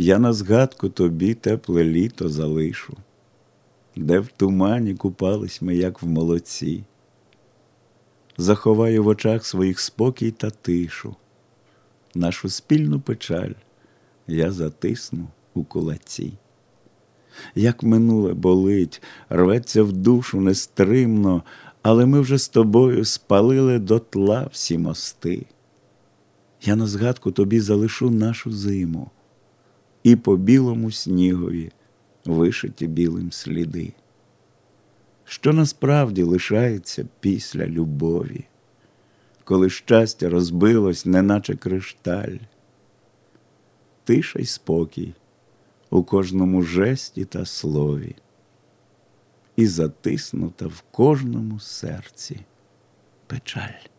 Я на згадку тобі тепле літо залишу, де в тумані купались ми, як в молоці. Заховаю в очах своїх спокій та тишу, нашу спільну печаль я затисну у кулаці. Як минуле болить, рветься в душу нестримно, але ми вже з тобою спалили дотла всі мости. Я на згадку тобі залишу нашу зиму і по білому снігові вишиті білим сліди. Що насправді лишається після любові, коли щастя розбилось, неначе кришталь, тиша й спокій у кожному жесті та слові, і затиснута в кожному серці печаль.